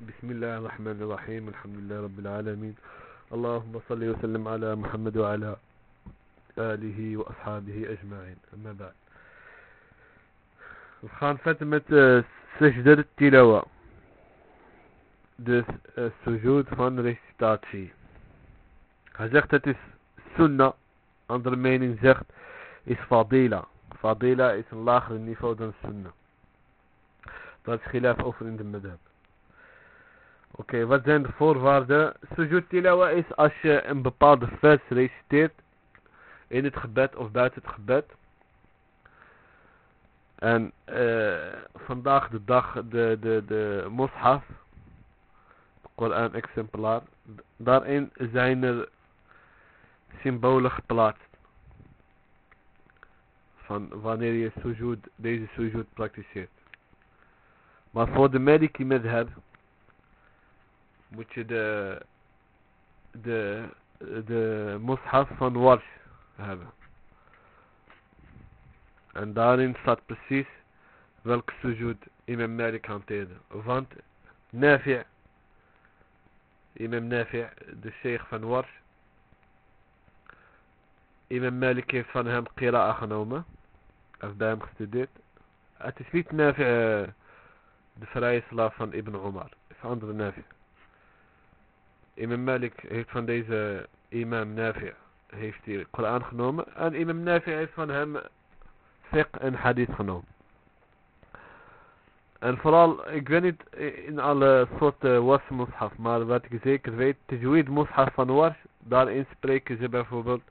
بسم الله الرحمن الرحيم الحمد لله رب العالمين اللهم صل وسلم على محمد وعلى آله وأصحابه أجمعين أما بعد الخان فاتمة سجدة التلاوة السجود فان ريستاتشي هزغت السنة أندر مينين زغت إس فضيلة فضيلة إس الآخر النفوذ السنة طرد خلاف اوفر عند المذهب Oké, wat zijn de voorwaarden? Sujud tilawa is als je een bepaalde vers reciteert in het gebed of buiten het gebed. En uh, vandaag de dag de, de, de mushaf, Koran exemplaar, daarin zijn er symbolen geplaatst. Van wanneer je sujud, deze sujud praktiseert. Maar voor de Maliki madhab moet je de, de, de mushaf van Warsh hebben. En daarin staat precies welke sujud imam Malik hanteerde. Want Nafi' imam Nafi' de sheikh van Warsh imam Malik heeft van hem qira'a genomen. Heeft bij hem gestudeerd. Het is niet Nafi' de vrije slaaf van Ibn Umar. Het is andere Nafi'. Imam Malik heeft van deze imam Nafi' heeft hij Koran genomen. En imam Nafi' heeft van hem fiqh en hadith genomen. En vooral, ik weet niet in alle soorten wars mushaf, maar wat ik zeker weet, tajweed mushaf van wars, daarin spreken ze bijvoorbeeld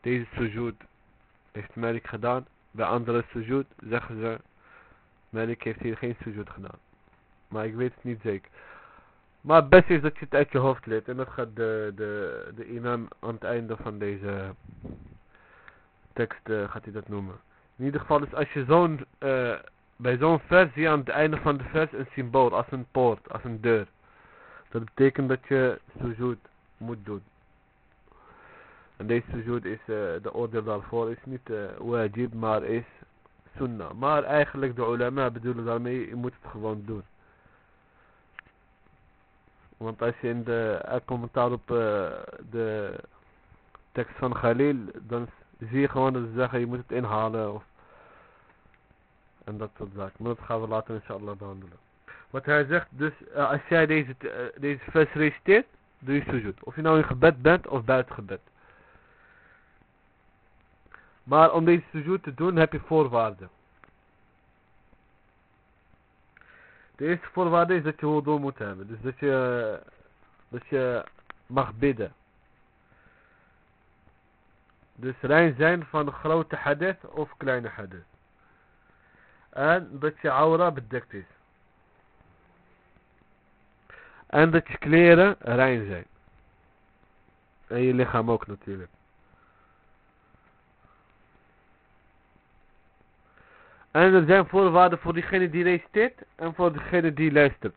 deze sujud heeft Malik gedaan. Bij andere sujud zeggen ze, Malik heeft hier geen sujud gedaan. Maar ik weet het niet zeker. Maar het beste is dat je het uit je hoofd leert. En dat gaat de, de, de imam aan het einde van deze tekst uh, gaat hij dat noemen. In ieder geval is als je zo'n, uh, bij zo'n vers zie je aan het einde van de vers een symbool, als een poort, als een deur. Dat betekent dat je sujud moet doen. En deze sujud is, uh, de oordeel daarvoor is niet wajib, maar is sunnah. Maar eigenlijk de ulama bedoelen daarmee, je moet het gewoon doen. Want als je in de commentaar op uh, de tekst van Khalil, dan zie je gewoon dat ze zeggen je moet het inhalen of en dat soort zaken. Maar dat gaan we later inshallah behandelen. Wat hij zegt, dus uh, als jij deze, deze vers reciteert, doe je sujud. Of je nou in gebed bent of buiten gebed. Maar om deze sujud te doen heb je voorwaarden. De eerste voorwaarde is dat je wudu moet hebben. Dus dat je, dat je mag bidden. Dus rein zijn van grote hadith of kleine hadith. En dat je aura bedekt is. En dat je kleren rein zijn. En je lichaam ook natuurlijk. En er zijn voorwaarden voor diegene die reciteert en voor degene die luistert.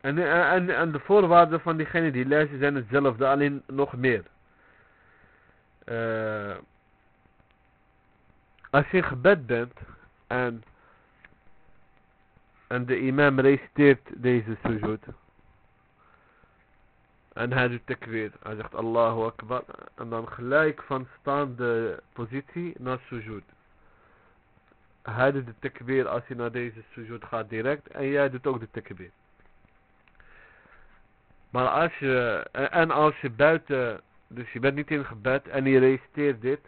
En, en, en de voorwaarden van diegene die luistert zijn hetzelfde, alleen nog meer. Uh, als je in gebed bent en, en de imam reciteert deze sujud. En hij doet takweer. Hij zegt Allahu Akbar. En dan gelijk van staande positie naar sujud. Hij doet de takweer als je naar deze sujud gaat direct. En jij doet ook de takweer. Maar als je, en als je buiten, dus je bent niet in gebed en je reciteert dit.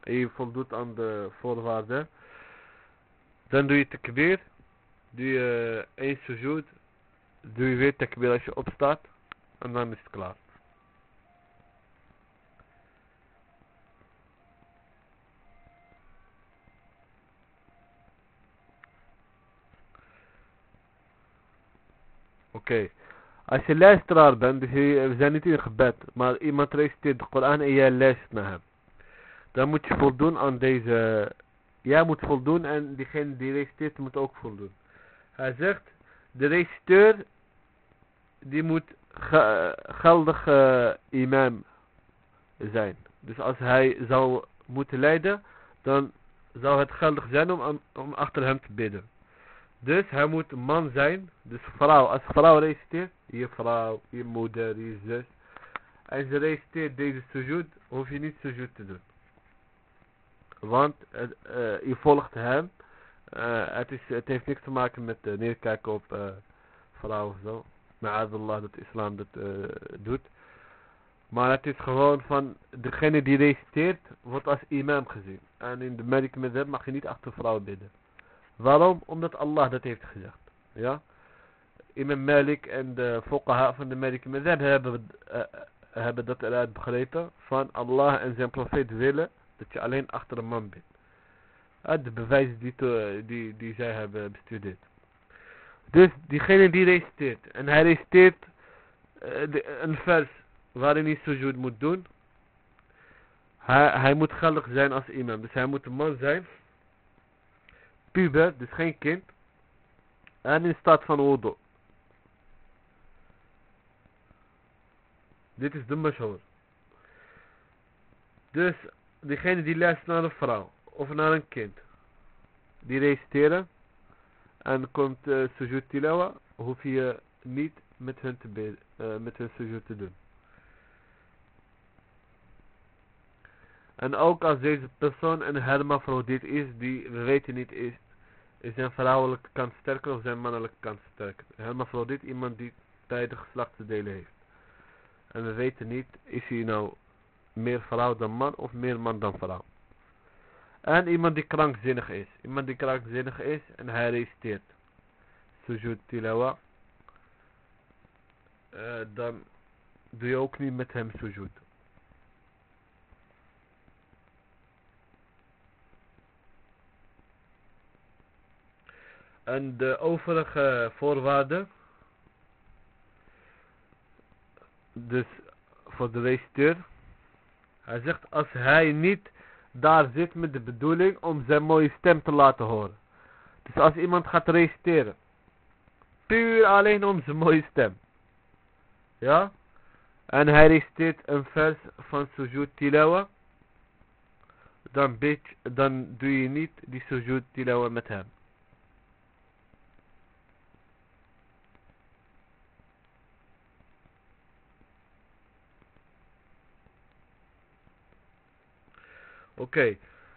En je voldoet aan de voorwaarden. Dan doe je takbir. Doe je één sujud. Doe je weer takbir als je opstaat. En dan is het klaar. Oké. Als je luisteraar bent, dus we zijn niet in gebed, maar iemand reciteert de Koran en jij luistert naar hem. Dan moet je voldoen aan deze Jij moet voldoen en diegene die reciteert moet ook voldoen. Hij zegt, de reciteur die moet ge- geldig eh, imam zijn. Dus als hij zou moeten leiden, dan zou het geldig zijn om, om achter hem te bidden. Dus hij moet man zijn, dus vrouw. Als vrouw reciteert, je vrouw, je moeder, je zus. En ze reciteert deze sujud, hoef je niet sujud te doen. Want eh, je volgt hem. Eh, het, is, het heeft niks te maken met eh, neerkijken op vrouwen of zo. Ma'adallah dat islam dat doet. Maar het is gewoon van, degene die reciteert, wordt als imam gezien. En in de Malik Madhab mag je niet achter vrouwen bidden. Waarom? Omdat Allah dat heeft gezegd. Ja? Imam Malik en de fuqaha van de Malik Madhab hebben, hebben dat eruit begrepen. Van Allah en zijn profeet willen dat je alleen achter een man bent. Uit de bewijzen die, die, die zij hebben bestudeerd. Dus diegene die reciteert. En hij reciteert eh, een vers waarin hij sujud moet doen. Hij, moet geldig zijn als imam. Dus hij moet een man zijn. Puber, dus geen kind. En in staat van wudu. Dit is de mashhoor. Dus degene die luistert naar een vrouw of naar een kind. Die reciteren. En komt uh, sujud tilawa. Hoef je niet met hun te bidden, eh, met hun sujud te doen. En ook als deze persoon een hermafrodiet is, die we weten niet is, is zijn vrouwelijke kant sterker of zijn mannelijke kant sterker. Hermafrodiet, iemand die beide geslachtsdelen heeft. En we weten niet, is hij nou meer vrouw dan man of meer man dan vrouw. En iemand die krankzinnig is. Iemand die krankzinnig is en hij reciteert. Sujud tilawa. Uh, dan doe je ook niet met hem sujud. En de overige voorwaarden. Dus voor de reciteer. Hij zegt als hij niet daar zit met de bedoeling om zijn mooie stem te laten horen. Dus als iemand gaat reciteren. Puur alleen om zijn mooie stem. Ja. En hij reciteert een vers van sujud tilawa. Dan, dan doe je niet die sujud tilawa met hem. Oké.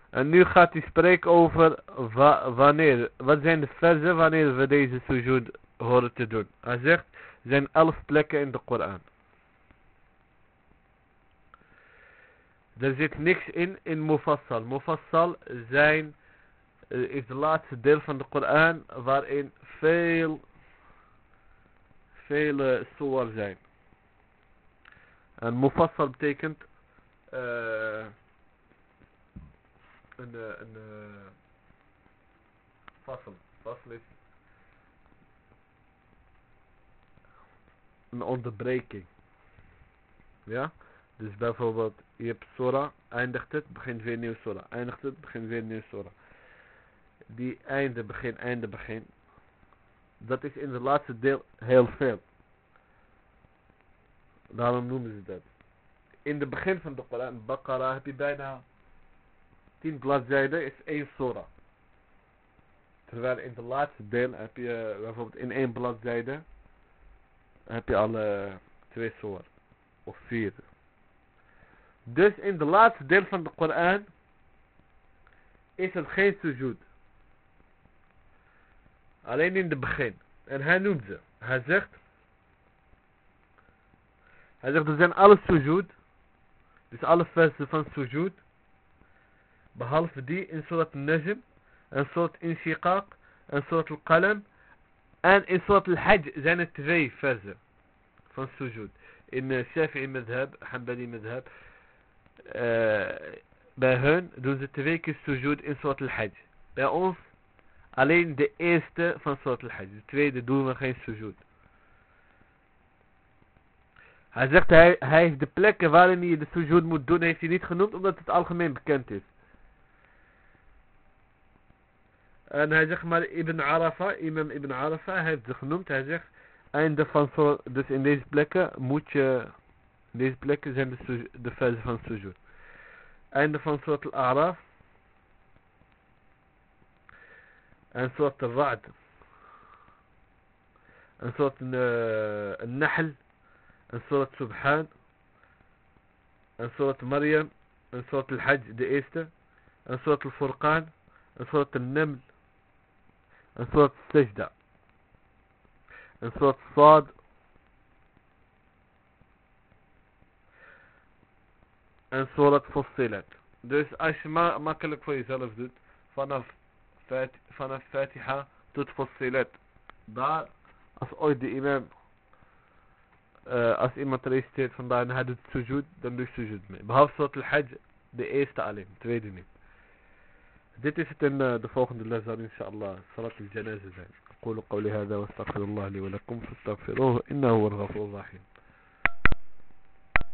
En nu gaat hij spreken over wa wanneer. Wat zijn de versen wanneer we deze sujud horen te doen. Hij zegt, er zijn elf plekken in de Koran. Er zit niks in in Mufassal. Mufassal zijn, uh, is de laatste deel van de Koran waarin veel, vele uh, zijn. En Mufassal betekent... Uh, een, een uh, een onderbreking. Ja? Dus bijvoorbeeld, je hebt Sora, eindigt het, begint weer nieuw Sora. Eindigt het, begint weer nieuw Sora. Die einde, begin, einde, begin. Dat is in de laatste deel heel veel. Daarom noemen ze dat. In het begin van de Koran, Baqarah, heb je bijna 10 bladzijden is één Sora. Terwijl in de laatste deel heb je bijvoorbeeld in één bladzijde heb je alle twee Sora. Of vier. Dus in de laatste deel van de Koran is er geen sujud. Alleen in het begin. En hij noemt ze. Hij zegt. Hij zegt er zijn alle sujud. Dus alle versen van sujud. Behalve die in Surat al-Najm. En Surat Inshiqaq. En Surat al-Qalam. En in Surat al-Hajj zijn er twee versen. Van sujud. In uh, Shafi'i madhab. Hanbali madhab. Uh, bij hun doen ze twee keer sujud in Surat al-Hajj. Bij ons alleen de eerste van Surat al-Hajj. De tweede doen we geen sujud. Hij zegt hij, hij heeft de plekken waarin je de sujud moet doen, heeft hij niet genoemd omdat het algemeen bekend is. En hij zegt maar Ibn Arafa, imam Ibn Arafa, hij heeft ze genoemd. Hij zegt einde van zo, dus in deze plekken moet je, in deze plekken zijn de, de versen van sujud. Einde van Surat al-A'raf. En Surat al-Ra'd. En Surat uh, al-Nahl. En Surat Subhan. En Surat Maryam. En Surat al-Hajj, de eerste. En Surat al-Furqan. En Surat al-Naml. En Surat al-Sajda. En Surat Sad. En Surat Fussilat. Dus als je ma makkelijk voor jezelf doet. Vanaf, Fat vanaf Fatiha tot Fussilat. Daar, als ooit de imam. Uh, als iemand reciteert vandaar en hij doet sujud, dan doe je sujud mee. Behalve Surat al-Hajj, de eerste alleen, de tweede niet. Dit is het in uh, de volgende les dan inshallah. Salat al-Janaza zijn. أقول قولي هذا واستغفر الله لي ولكم فاستغفروه إنه هو الغفور الرحيم